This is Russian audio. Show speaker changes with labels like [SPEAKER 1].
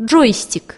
[SPEAKER 1] джойстик.